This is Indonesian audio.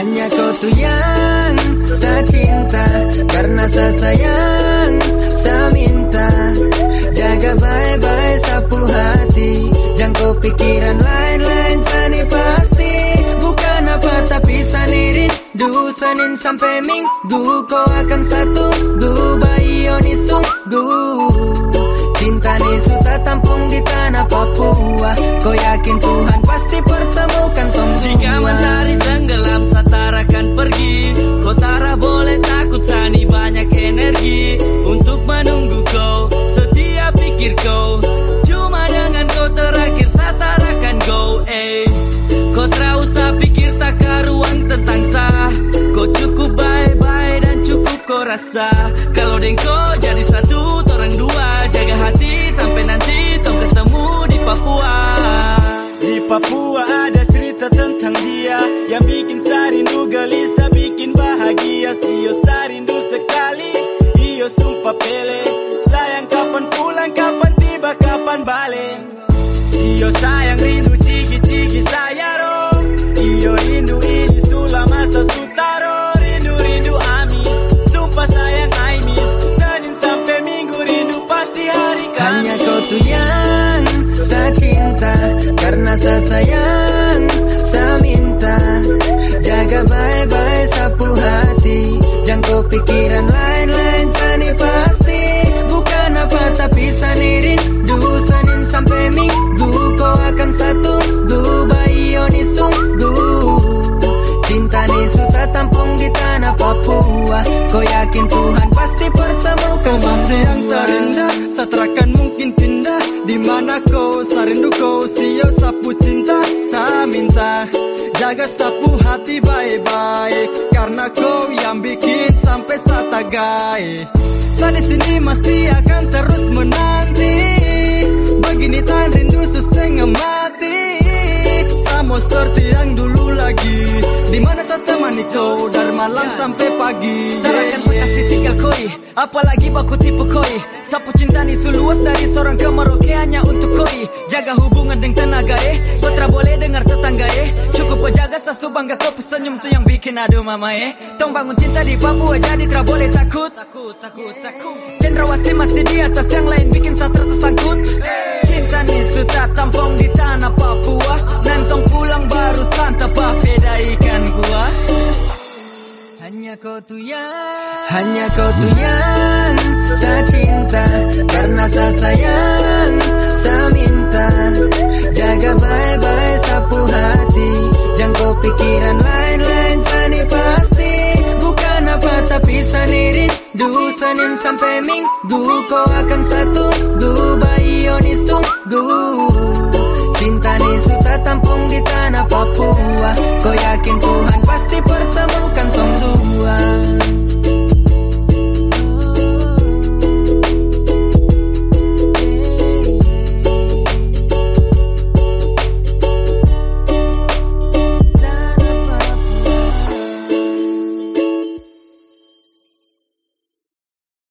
Hanya kau tuh yang saya cinta. Karena saya sayang Saya minta. Jaga baik-baik sapu hati. Jangan kau pikiran lain-lain Sani pasti. Bukan apa tapi sanirin Du Senin sampai Minggu Kau akan satu. Du bayi oni sunggu Cinta ni sudah tampung di tanah Papua. Kau yakin Tuhan pasti pertemukan tong Jika mentari rasa Kalau dengan kau jadi satu orang dua. Jaga hati sampai nanti tong ketemu di Papua. Di Papua ada cerita tentang dia. Yang bikin sarindu gelisah bikin bahagia. Sio sarindu sekali. Iyo sumpah pele. Sayang kapan pulang kapan tiba kapan balik. Sio sayang rindu Saya sayang Saya minta. Jaga baik-baik sapu hati. Jangan kau pikiran lain-lain Sani pasti. Bukan apa tapi sani rindu. Senin sampai minggu Kau akan satu. Dubai oni sunggu Cinta ni sudah tampung di tanah Papua. Kau yakin Tuhan pasti pertemukan Masa yang berdua. terindah Sarindu kau sio sapu cinta Saya minta. Jaga sapu hati baik-baik Karena kau yang bikin sampai Saya di sini masih akan terus menanti. Begini tan rindu setengah mati. Sama seperti yang dulu lagi. Di mana saya temani kau dari malam sampai pagi. Tarakan kasih tinggal koi. Apalagi baku tipu koi. Sapu cinta itu luas dari seorang ke bangga kau pesenyum tu yang bikin aduh mama eh. Tong bangun cinta di Papua jadi tak boleh takut. Takut, takut, takut. Cendrawasih masih di atas yang lain bikin saya tersangkut Cinta ni sudah tampung di tanah Papua. Nantong pulang baru santap beda ikan gua. Hanya kau tuh yang Hanya kau tuh yang Saya cinta Karena saya sayang Senin sampai Minggu Kau akan satu. Dubai Yonis tunggu. Cinta tak tampung di tanah Papua. Kau yakin Tuhan